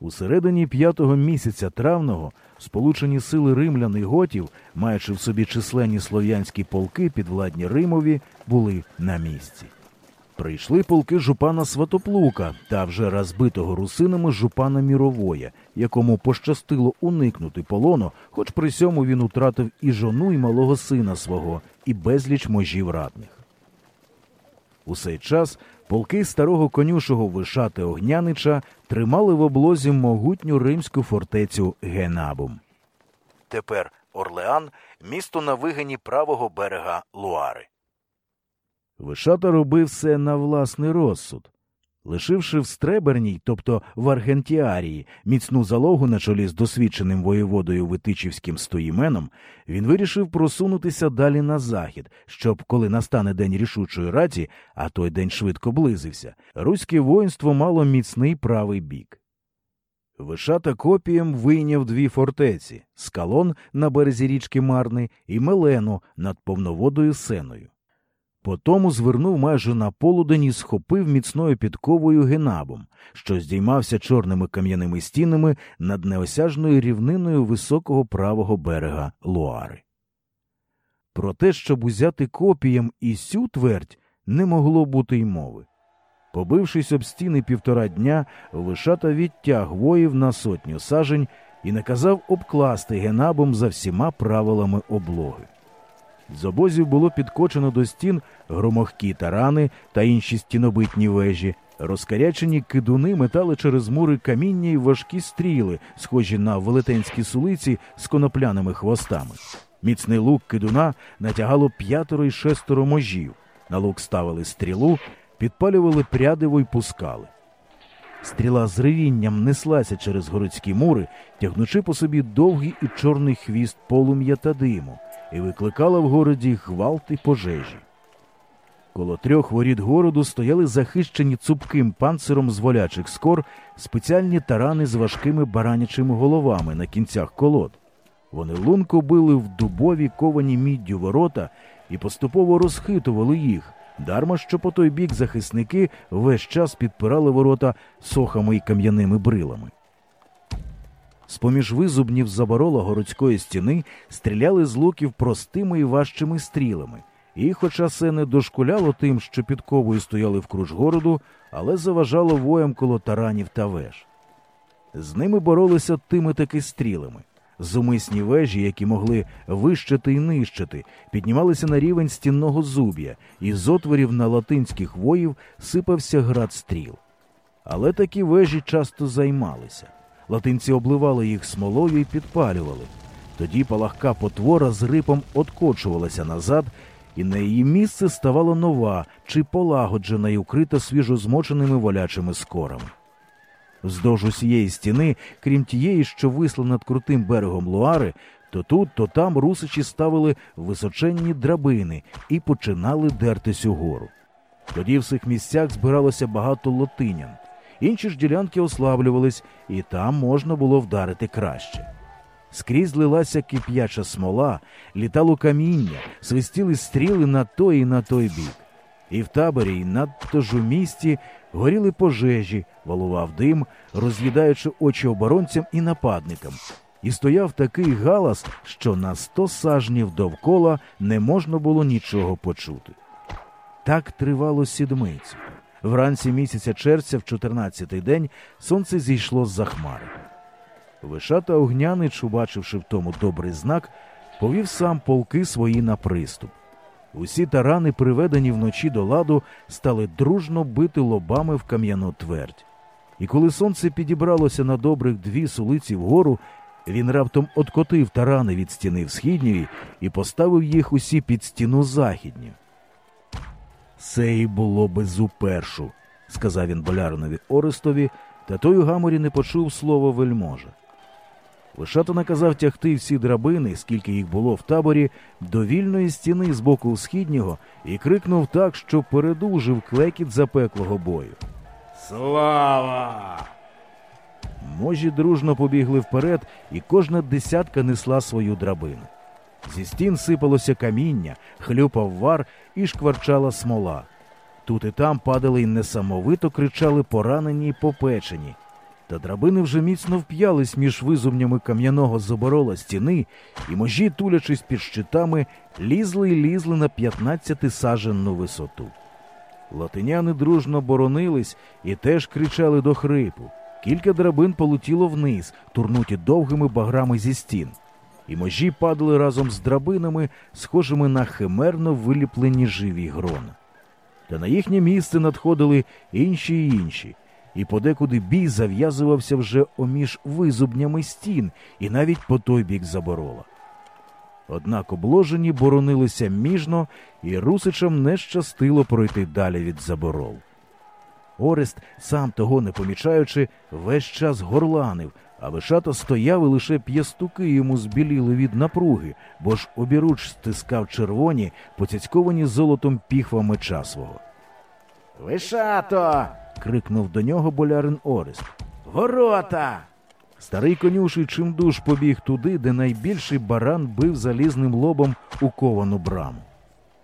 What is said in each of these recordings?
У середині п'ятого місяця травного сполучені сили римлян і готів, маючи в собі численні слов'янські полки підвладні Римові, були на місці. Прийшли полки жупана Сватоплука та вже розбитого русинами жупана Міровоя, якому пощастило уникнути полону, хоч при сьому він утратив і жону, і малого сина свого, і безліч можів радних. У цей час полки старого конюшого Вишати Огнянича тримали в облозі могутню римську фортецю Генабум. Тепер Орлеан місто на вигині правого берега Луари. Вишата робив все на власний розсуд. Лишивши в Стреберній, тобто в Аргентіарії, міцну залогу на чолі з досвідченим воєводою Витичівським стоїменом, він вирішив просунутися далі на захід, щоб, коли настане день рішучої раді, а той день швидко близився, руське воїнство мало міцний правий бік. Вишата копієм вийняв дві фортеці скалон на березі річки Марни і Мелену над повноводою сеною. Потому звернув майже на полудень і схопив міцною підковою генабом, що здіймався чорними кам'яними стінами над неосяжною рівниною високого правого берега Луари. Про те, щоб узяти копіям і сю твердь, не могло бути й мови. Побившись об стіни півтора дня, Вишата відтяг воїв на сотню сажень і наказав обкласти генабом за всіма правилами облоги. З обозів було підкочено до стін громохкі тарани та інші стінобитні вежі. Розкарячені кидуни метали через мури каміння й важкі стріли, схожі на велетенські сулиці з конопляними хвостами. Міцний лук кидуна натягало п'ятеро й шестеро можів. На лук ставили стрілу, підпалювали прядиво й пускали. Стріла з ревінням неслася через городські мури, тягнучи по собі довгий і чорний хвіст полум'я та диму, і викликала в городі гвалт і пожежі. Коло трьох воріт городу стояли захищені цупким панциром з волячих скор спеціальні тарани з важкими баранячими головами на кінцях колод. Вони лунко били в дубові ковані міддю ворота і поступово розхитували їх, дарма що по той бік захисники весь час підпирали ворота сохами й кам'яними брилами. З-поміж визубнів заборола городської стіни стріляли з луків простими і важчими стрілами. І, хоча це не дошкуляло тим, що під ковою стояли вкруж городу, але заважало воям коло таранів та веж. З ними боролися тими таки стрілами. Зумисні вежі, які могли вищити і нищити, піднімалися на рівень стінного зуб'я, і з отворів на латинських воїв сипався град стріл. Але такі вежі часто займалися. Латинці обливали їх смолою і підпалювали. Тоді палахка потвора з рипом откочувалася назад, і на її місце ставала нова чи полагоджена й укрита свіжозмоченими волячими скорами. Вздовж усієї стіни, крім тієї, що висла над крутим берегом Луари, то тут, то там русичі ставили височенні драбини і починали дертись угору. Тоді в цих місцях збиралося багато латинян. Інші ж ділянки ослаблювались, і там можна було вдарити краще. Скрізь лилася кип'яча смола, літало каміння, свистіли стріли на той і на той бік. І в таборі, і надто ж у місті горіли пожежі, валував дим, роз'їдаючи очі оборонцям і нападникам. І стояв такий галас, що на сто сажнів довкола не можна було нічого почути. Так тривало сідмицю. Вранці місяця червця, в 14-й день, сонце зійшло з-за хмари. Вишата Огнянич, убачивши в тому добрий знак, повів сам полки свої на приступ. Усі тарани, приведені вночі до ладу, стали дружно бити лобами в кам'яну твердь. І коли сонце підібралося на добрих дві сулиці вгору, він раптом откотив тарани від стіни в східньої і поставив їх усі під стіну західню. Це й було безупершу, сказав він боляринові Орестові, та той у гаморі не почув слова вельможа. Лишато наказав тягти всі драбини, скільки їх було в таборі, до вільної стіни з боку східнього і крикнув так, що передужив клекіт запеклого бою. Слава! Можі дружно побігли вперед, і кожна десятка несла свою драбину. Зі стін сипалося каміння, хлюпав вар і шкварчала смола. Тут і там падали й несамовито кричали поранені й попечені. Та драбини вже міцно вп'ялись між визумнями кам'яного заборола стіни, і можі, тулячись під щитами, лізли й лізли на 15-саженну висоту. Латиняни дружно боронились і теж кричали до хрипу. Кілька драбин полетіло вниз, турнуті довгими баграми зі стін. І можі падали разом з драбинами, схожими на химерно виліплені живі грона. Та на їхнє місце надходили інші й інші, і подекуди бій зав'язувався вже оміж визубнями стін і навіть по той бік заборола. Однак обложені боронилися міжно, і русичам не щастило пройти далі від заборол. Орест, сам того не помічаючи, весь час горланив, а вишата стояв і лише п'ястуки йому збіліли від напруги, бо ж обіруч стискав червоні, поцяцьковані золотом піхва меча свого. Вишато. крикнув до нього болярин Орест. Ворота. Старий конюший чимдуж побіг туди, де найбільший баран бив залізним лобом у ковану браму.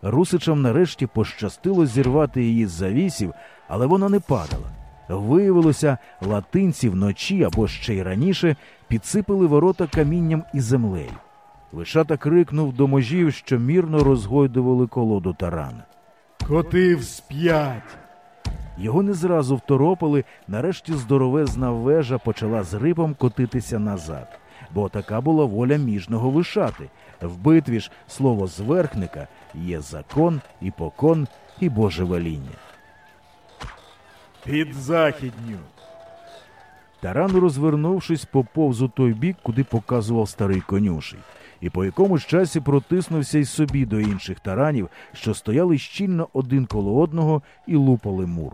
Русичам нарешті пощастило зірвати її з завісів, але вона не падала. Виявилося, латинці вночі або ще й раніше підсипали ворота камінням і землею. Вишата крикнув до можів, що мірно розгойдували колоду тарана. Коти всп'ять. Його не зразу второпили, нарешті здоровезна вежа почала з рипом котитися назад, бо така була воля міжного вишати. В битві ж слово зверхника є закон і покон і Боже веління. Під західню. Таран, розвернувшись, поповз у той бік, куди показував старий конюший, і по якомусь часі протиснувся й собі до інших таранів, що стояли щільно один коло одного і лупали мур.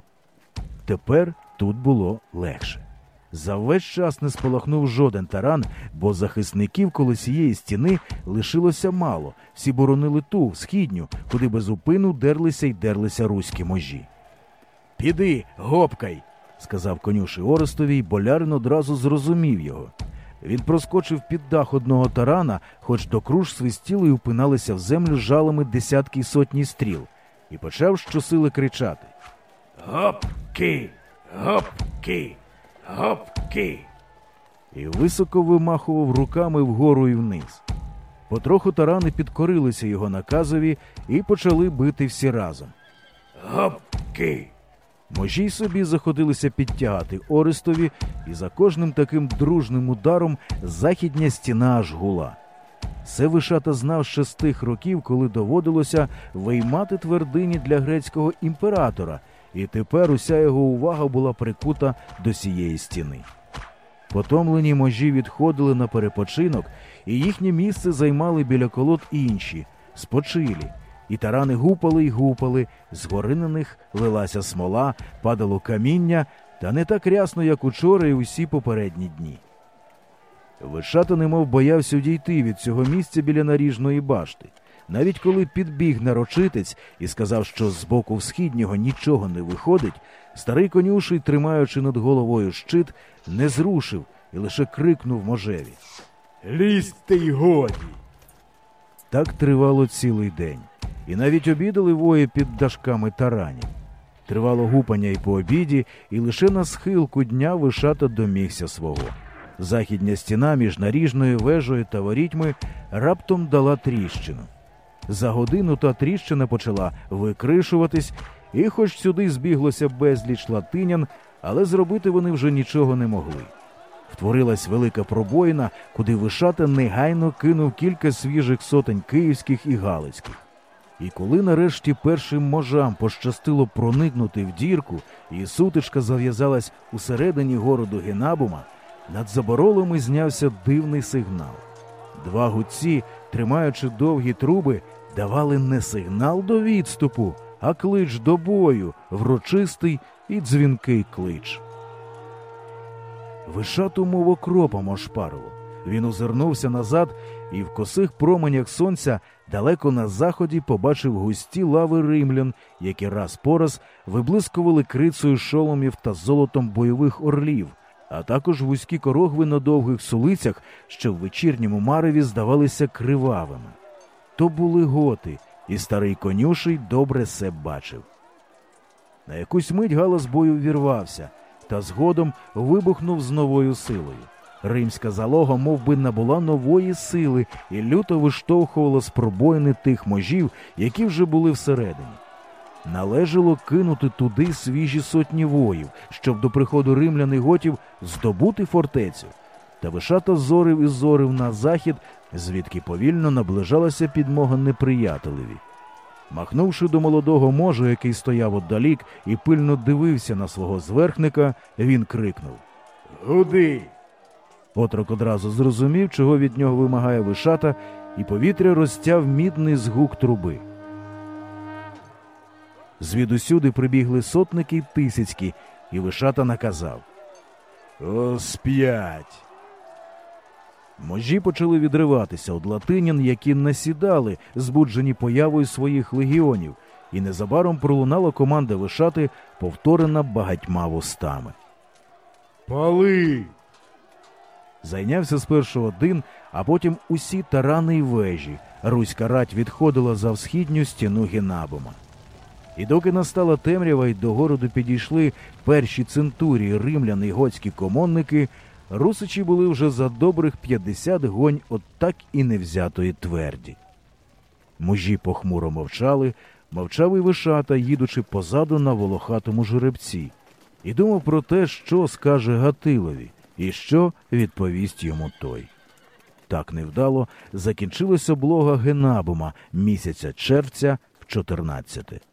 Тепер тут було легше. За весь час не спалахнув жоден таран, бо захисників коло цієї стіни лишилося мало. Всі боронили ту, східню, куди без упину дерлися й дерлися руські можі. Піди, гопкай, сказав конюший Орестові, й болярин одразу зрозумів його. Він проскочив під дах одного тарана, хоч до круж свистіли й упиналися в землю жалами десятки й сотні стріл, і почав щосили кричати. Гопки, гопки, гопки. І високо вимахував руками вгору і вниз. Потроху тарани підкорилися його наказові і почали бити всі разом. Гопки. Можі собі заходилися підтягати Орестові, і за кожним таким дружним ударом західня стіна аж гула. Це Вишата знав ще з тих років, коли доводилося виймати твердині для грецького імператора, і тепер уся його увага була прикута до сієї стіни. Потомлені можі відходили на перепочинок, і їхнє місце займали біля колод інші, спочилі. І тарани гупали й гупали, з гори на них лилася смола, падало каміння, та не так рясно, як учора і усі попередні дні. Вишата немов боявся дійти від цього місця біля наріжної башти. Навіть коли підбіг нарочитець і сказав, що з боку східнього нічого не виходить, старий конюший, тримаючи над головою щит, не зрушив і лише крикнув можеві. Лізьте й годі. Так тривало цілий день, і навіть обідали вої під дашками таранів. Тривало гупання й по обіді, і лише на схилку дня вишата домігся свого. Західня стіна між наріжною вежею та ворітьми раптом дала тріщину. За годину та тріщина почала викришуватись, і хоч сюди збіглося безліч латинян, але зробити вони вже нічого не могли. Втворилась велика пробоїна, куди Вишата негайно кинув кілька свіжих сотень київських і галицьких. І коли нарешті першим можам пощастило проникнути в дірку, і сутичка зав'язалась усередині городу Генабума, над заборолами знявся дивний сигнал. Два гудці, тримаючи довгі труби, давали не сигнал до відступу, а клич до бою, врочистий і дзвінкий клич. Вишату мов окропом ошпарило. Він озирнувся назад і в косих променях сонця далеко на заході побачив густі лави римлян, які раз по раз виблискували крицею шоломів та золотом бойових орлів, а також вузькі корогви на довгих сулицях, що в вечірньому мареві здавалися кривавими. То були готи, і старий конюший добре се бачив. На якусь мить галас бою вірвався. та згодом вибухнув з новою силою. Римська залога мов би, набула нової сили і люто виштовхувала з тих можів, які вже були всередині. Належало кинути туди свіжі сотні воїв, щоб до приходу римлян і готів здобути фортецю. Та вишата зорив і зорив на захід, звідки повільно наближалася підмога неприятелеві. Махнувши до молодого можа, який стояв отдалік і пильно дивився на свого зверхника, він крикнув. Гуди. Отрок одразу зрозумів, чого від нього вимагає вишата, і повітря розтяв мідний згук труби. Звідусюди прибігли сотники й тисяцькі, і вишата наказав. О, сп'ять. Можі почали відриватися від латинян, які насідали, збуджені появою своїх легіонів, і незабаром пролунала команда вишати, повторена багатьма вустами. Пали. Зайнявся спершу один, а потім усі тарани й вежі. Руська рать відходила за всхідню стіну Генабума. І доки настала темрява й до городу підійшли перші центурії римлян і готські комонники, русичі були вже за добрих 50 гонь от так і невзятої тверді. Мужі похмуро мовчали, мовчав і вишата, їдучи позаду на волохатому жеребці, і думав про те, що скаже Гатилові, і що відповість йому той. Так невдало закінчилась облога Генабума місяця червця в 14.